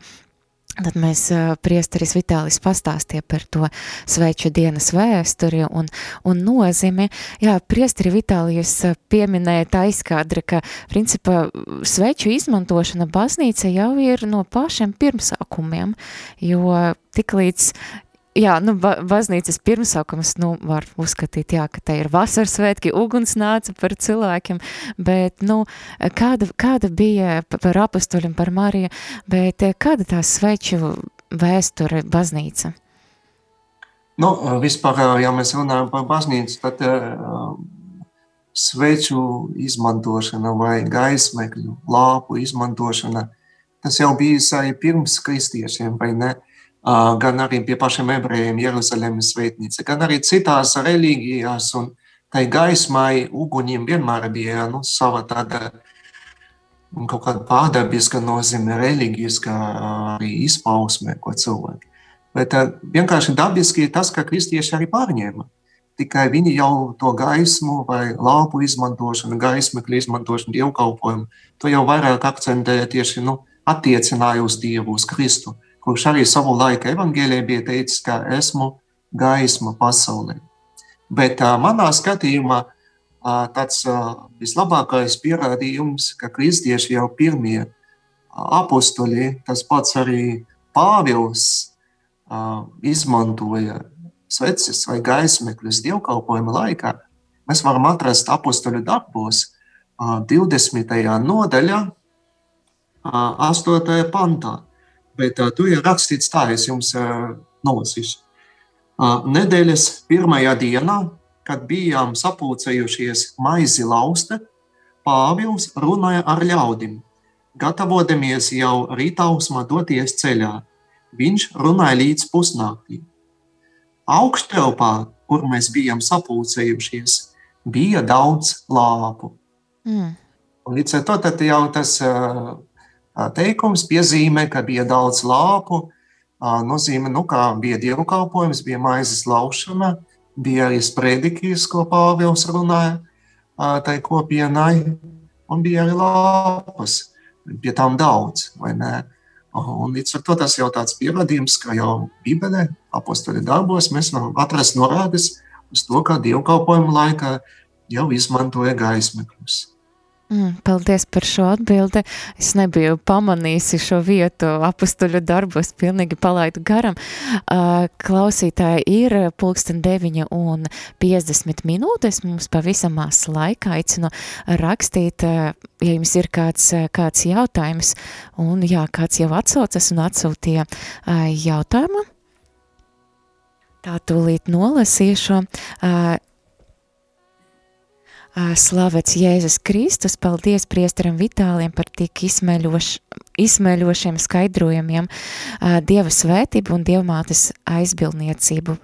Tad mēs priesteris Vitālis pastāstīja par to sveču dienas vēsturi un, un nozimi. Jā, priesteri Vitālijas pieminēja tā izkādra, ka principā sveču izmantošana baznīca jau ir no pašiem pirmsākumiem, jo tik līdz jā, nu, ba baznīcas pirmsaukums, nu, var uzskatīt, jā, ka te ir vasaras svētki, uguns nāca par cilvēkiem, bet, nu, kāda, kāda bija par apustuļiem, par Mariju, bet kāda tā sveču vēsture baznīca? Nu, vispār, ja mēs runājam par baznīcu, tad uh, sveču izmantošana vai gaismekļu lāpu izmantošana, tas jau bijis arī pirms kristiešiem, vai ne? Uh, gan arī pie pašiem ebrejiem Jeruzalemes svētnīca, gan arī citās reliģijās. Un tai gaismai, uguņiem vienmēr bija nu, sava tāda kaut kāda pārdabiska nozīme, reliģiska arī izpausme, ko cilvēki. Bet vienkārši dabiski ir tas, ka kristieši arī pārņēma. Tikai viņi jau to gaismu vai lāpu izmantošanu, gaismekļu izmantošanu, dievkalpojumu, to jau vairāk akcentēja tieši nu, attiecināja uz Dievu, uz Kristu kurš arī savu laiku evaņģēlē bija teicis, ka esmu gaisma pasaulē. Bet uh, manā skatījumā uh, tāds uh, vislabākais pierādījums, ka kristieši jau pirmie uh, apustuļi, tas pats arī Pāvils uh, izmantoja sveces vai gaismekļus dievkalpojuma laikā, mēs varam atrast apustuļu darbos uh, 20. nodaļā, uh, 8. pantā bet uh, tur ir rakstīts tā, es jums uh, nolasīšu. Uh, nedēļas pirmajā dienā, kad bijām sapulcējušies maizi lauste, Pāvils runāja ar ļaudīm, gatavodamies jau rītausmā doties ceļā. Viņš runāja līdz pusnaktī. Augštelpā, kur mēs bijām sapulcējušies, bija daudz lāpu. Mm. Līdz ar to jau tas uh, teikums piezīmē, ka bija daudz lāpu, nozīmē, nu, kā bija dievu kalpojums, bija maizes laušana, bija arī spredikīs, ko Pāvils runāja tai kopienai, un bija arī lāpas, pie tām daudz, vai ne? Un līdz ar to tas jau tāds pierādījums, ka jau Bībelē, apostoļu darbos, mēs varam atrast norādes uz to, ka dievkalpojuma laikā jau izmantoja gaismekļus. Mm, paldies par šo atbildi. Es nebiju pamanījusi šo vietu apstuļu darbos, pilnīgi palaidu garam. Klausītāji ir pulksten 9 un 50 minūtes, mums pavisam mās laika aicinu rakstīt, ja jums ir kāds, kāds jautājums, un jā, kāds jau atsaucas un atsūtīja jautājumu. Tā tūlīt nolasīšu. Slavēts Jēzus Kristus, paldies priesteram Vitāliem par tik izsmeļoš, izsmeļošiem skaidrojumiem, Dieva svētību un Dievmātes aizbildniecību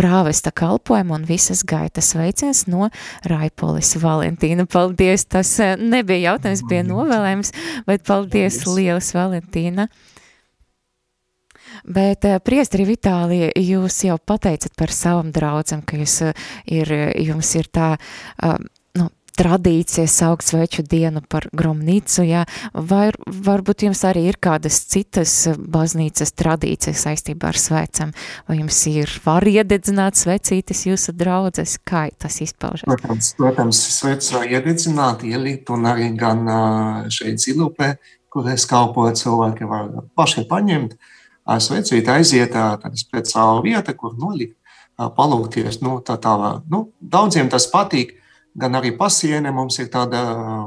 prāvesta kalpojumu un visas gaitas veiciens no Raipolis Valentīna. Paldies, tas nebija jautājums, bija novēlējums, bet paldies, paldies. liels Valentīna. Bet, priestri Vitālija, jūs jau pateicat par savam draudzam, ka jūs ir, jums ir tā, nu, tradīcija saukt sveču dienu par gromnīcu, jā, vai varbūt jums arī ir kādas citas baznīcas tradīcijas saistībā ar svecam, vai jums ir var iededzināt svecītes jūsu draudzes, kā tas izpaužas? Protams, protams svets var iededzināt, ielikt un arī gan šeit zilupē, kur es kalpoju cilvēki var paši paņemt, svecīt aiziet, tad speciāla vieta, kur nolikt, palūkties, nu tā tālāk. Nu, daudziem tas patīk, gan arī pasienē mums ir tāda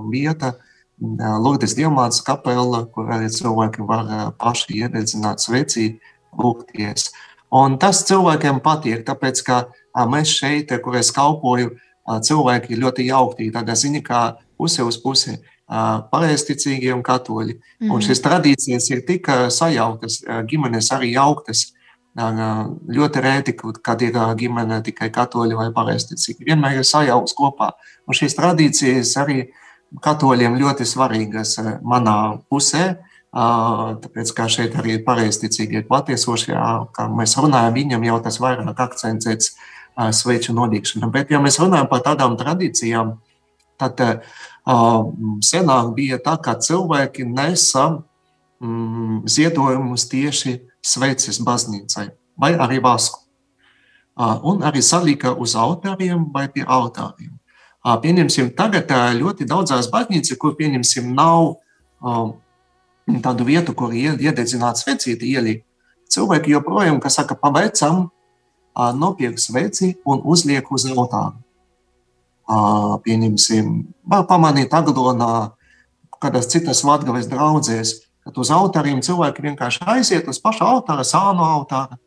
vieta, Lourdes Dievmātes kapela, kur arī cilvēki var paši iededzināt svecīt, lūgties. Un tas cilvēkiem patīk, tāpēc, ka mēs šeit, kur es kalpoju, cilvēki ļoti jaukti, tādā ziņa, kā puse uz pusi pareizticīgi un katoļi. Mm. Un šīs tradīcijas ir tik sajauktas, ģimenes arī jauktas, Ļoti rēti, kad ir ģimene tikai katoļi vai pareizticīgi. Vienmēr ir sajauks kopā. Un šīs tradīcijas arī katoļiem ļoti svarīgas manā pusē, tāpēc, kā šeit arī ir pareizticīgi ir klātiesošie, kā mēs runājam, viņam jau tas vairāk akcentēts sveču nodīkšana. Bet, ja mēs runājam par tādām tradīcijām, tad senāk bija tā, ka cilvēki nesa mm, ziedojumus tieši sveces baznīcai vai arī vasku. Un arī salika uz altāriem vai pie altāriem. Pieņemsim, tagad ļoti daudzās baznīcās, kur pieņemsim, nav tādu vietu, kur iededzināt svecīti ielikt. Cilvēki joprojām, kas saka, pavecam, nopirkt sveci un uzliek uz altāru. Pieņemsim, pamanīt Aglonā, kādās citas Latgales draudzēs, Kad uz altāriem cilvēki vienkārši aiziet uz pašu altāra, sānu altāra,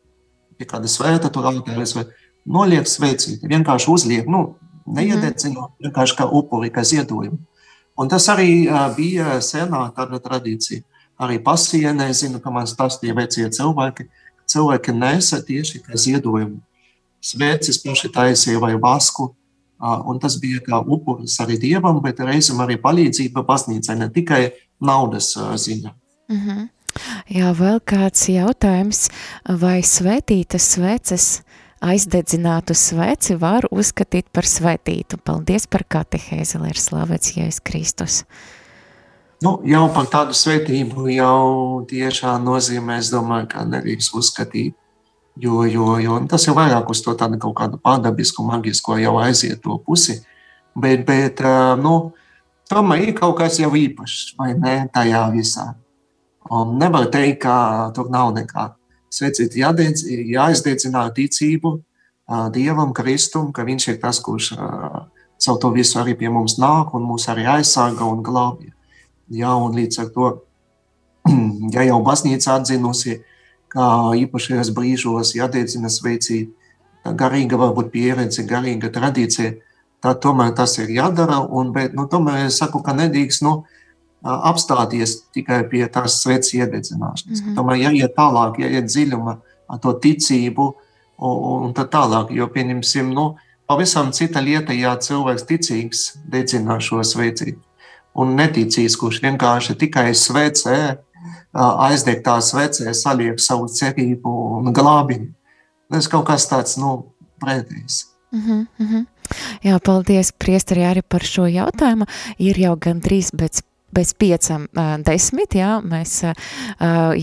pie kāda svēta tur altāras, vai noliek sveicīt, vienkārši uzliek, nu, neiededzinot, mm. vienkārši kā upuri, kā ziedojumu. Un tas arī bija senā tāda tradīcija. Arī pasienē zinu, ka man stāstīja vecie cilvēki, cilvēki nesa tieši kā ziedojumu. Svecis paši taisīja vai vasku, uh, un tas bija kā upuris arī dievam, bet reizēm arī palīdzība baznīcai, ne tikai naudas ziņā. Mm -hmm. Jā, vēl kāds jautājums, vai svētītas sveces aizdedzinātu sveci var uzskatīt par svētītu? Paldies par katehēzi, lai ir slavēts Jēzus Kristus. Nu, jau par tādu svētību jau tiešā nozīmē, es domāju, ka nedrīkst uzskatīt, jo, jo, jo tas jau vairāk uz to tādu kaut kādu pārdabisku, maģisko jau aiziet to pusi, bet, bet nu, tomēr ir kaut kas jau īpašs, vai ne, tajā visā. Un nevar teikt, ka tur nav nekā. Svecīt, jādiedz, jāizdedzinā ticību Dievam, Kristum, ka Viņš ir tas, kurš caur to visu arī pie mums nāk un mūs arī aizsarga un glābj. Jā, un līdz ar to, ja jau baznīca atzinusi, ka īpašajos brīžos jādedzina sveicīt, garīga varbūt pieredze, garīga tradīcija, tad tomēr tas ir jādara. Un, bet, nu, tomēr es saku, ka nedrīkst, nu, apstāties tikai pie tās sveces iededzināšanas. Mm -hmm. Tomēr jāiet tālāk, jāiet dziļumā ar to ticību un, un tā tālāk. Jo, pieņemsim, nu, pavisam cita lieta, ja cilvēks ticīgs dedzina šo svecību. Un neticīgs, kurš vienkārši tikai svecē, aizdegtā svecē saliek savu cerību un glābiņu. Tas kaut kas tāds, nu, pretējs. Mm -hmm, mm -hmm. Jā, paldies, priesteri, arī par šo jautājumu. Ir jau gandrīz bez Pēc piecam uh, desmit, jā, mēs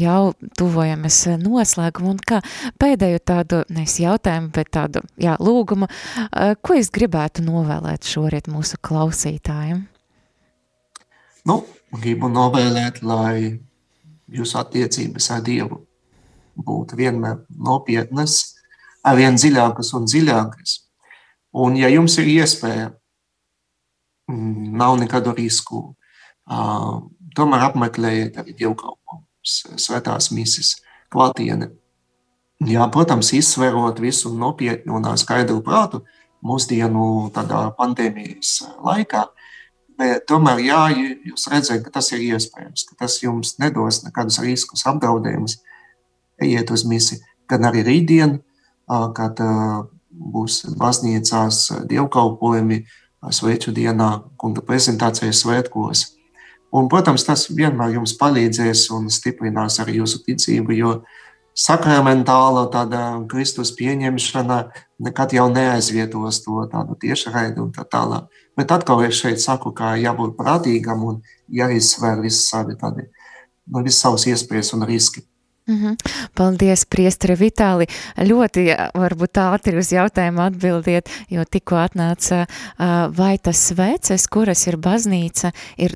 jau tuvojamies noslēgumu un kā pēdējo tādu, nes jautājumu, bet tādu, jā, lūgumu, ko es gribētu novēlēt šorīt mūsu klausītājiem? Nu, gribu novēlēt, lai jūsu attiecības ar Dievu būtu vienmēr nopietnas, arvien dziļākas un dziļākas. Un ja jums ir iespēja, mm, nav nekādu risku, Tomēr apmeklējiet arī dievkalpojumus, svētās mises klātienē. Jā, protams, izsverot visu nopietnu un skaidru prātu mūsdienu pandēmijas laikā, bet tomēr jā, jūs redzat, ka tas ir iespējams, ka tas jums nedos nekādus riskus, apdraudējumus, ejiet uz misi, gan arī rītdien, kad būs baznīcās dievkalpojumi, sveču dienā, kunga prezentācijas svētkos. Un, protams, tas vienmēr jums palīdzēs un stiprinās arī jūsu ticību, jo sakramentāla tāda Kristus pieņemšana nekad jau neaizvietos to tādu tiešraidi un tā tālāk. Bet atkal es šeit saku, ka jābūt prātīgam un jāizsver visi savi tādi, no nu, visas savas iespējas un riski. Mm -hmm. Paldies, Priestri Vitāli. Ļoti varbūt ātri uz jautājumu atbildiet, jo tikko atnāca, vai tas sveces, kuras ir baznīca, ir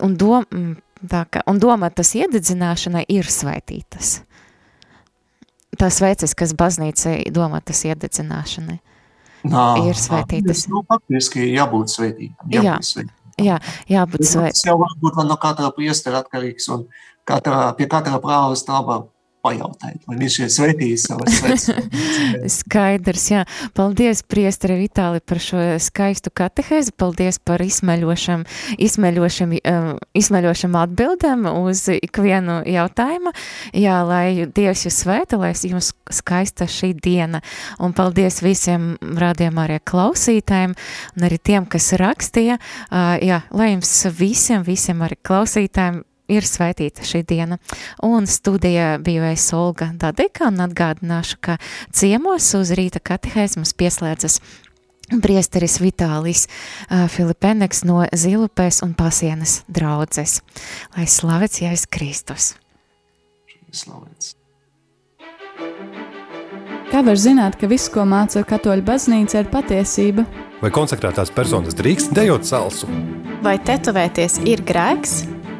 un, dom, tā, ka, un domātas iededzināšanai ir svētītas. Tās sveces, kas baznīcai domātas iededzināšanai, Nā, ir svētītas. Nu, faktiski jābūt svētītam. Jābūt Jā. Svētītam. Jā, jābūt svētītam. Tas jau varbūt no katra priestera atkarīgs un katrā, pie katra prāva stāvā pajautāt, vai viņš ir svētījis savas sveces. Skaidrs, jā. Paldies, priestare Vitāli, par šo skaistu katehēzi. Paldies par izsmeļošam, izsmeļošam, uh, izsmeļošam atbildēm uz ikvienu jautājumu. Jā, lai Dievs jūs svēta, lai jums skaista šī diena. Un paldies visiem rādījumā arī klausītājiem un arī tiem, kas rakstīja. Uh, jā, lai jums visiem, visiem arī klausītājiem ir svētīta šī diena. Un studijā bija es Olga Dadeka un atgādināšu, ka ciemos uz rīta katehēzmas pieslēdzas priesteris Vitālis uh, Filipeneks no Zilupēs un Pasienas draudzes. Lai slavets Jāis Kristus. Slavets. Kā var zināt, ka viss, ko māca katoļu baznīca, ir patiesība? Vai konsekrētās personas drīkst dejot salsu? Vai tetovēties ir grēks?